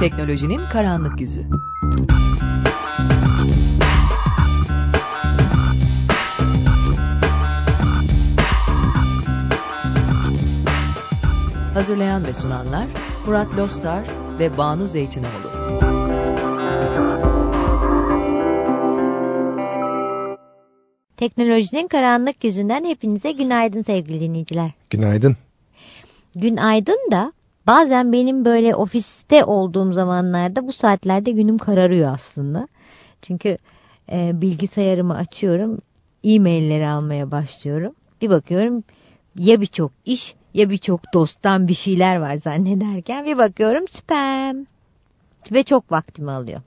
Teknolojinin karanlık yüzü. Hazırlayan ve sunanlar Murat Lostar ve Banu Zeytinoğlu. Teknolojinin karanlık yüzünden hepinize günaydın sevgili dinleyiciler. Günaydın. Günaydın da bazen benim böyle ofiste olduğum zamanlarda bu saatlerde günüm kararıyor aslında. Çünkü e, bilgisayarımı açıyorum, e-mailleri almaya başlıyorum. Bir bakıyorum ya birçok iş ya birçok dosttan bir şeyler var zannederken bir bakıyorum spam ve çok vaktimi alıyor.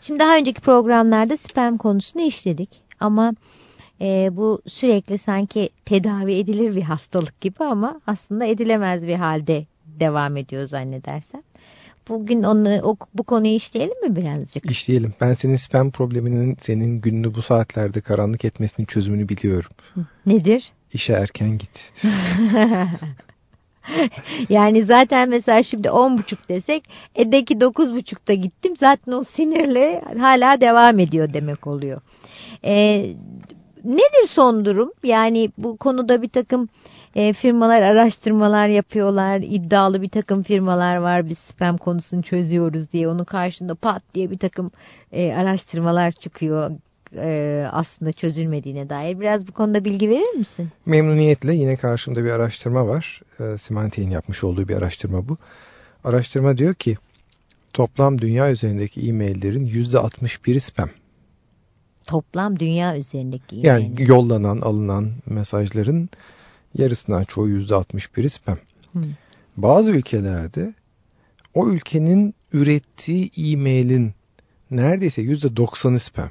Şimdi daha önceki programlarda spam konusunu işledik ama e, bu sürekli sanki tedavi edilir bir hastalık gibi ama aslında edilemez bir halde devam ediyor zannedersem. Bugün onu o, bu konuyu işleyelim mi birazcık? İşleyelim. Ben senin spam probleminin senin gününü bu saatlerde karanlık etmesinin çözümünü biliyorum. Nedir? İşe erken git. yani zaten mesela şimdi on buçuk desek edeki dokuz buçukta gittim zaten o sinirle hala devam ediyor demek oluyor. Ee, nedir son durum? Yani bu konuda bir takım e, firmalar araştırmalar yapıyorlar. İddialı bir takım firmalar var. Biz spam konusunu çözüyoruz diye. Onun karşında pat diye bir takım e, araştırmalar çıkıyor. E, aslında çözülmediğine dair. Biraz bu konuda bilgi verir misin? Memnuniyetle yine karşımda bir araştırma var. E, Symantec'in yapmış olduğu bir araştırma bu. Araştırma diyor ki toplam dünya üzerindeki e-maillerin %61'i spam. Toplam dünya üzerindeki e-mail. Yani yollanan, alınan mesajların yarısından çoğu %61'i spam. Hmm. Bazı ülkelerde o ülkenin ürettiği e-mailin neredeyse %90'ı spam.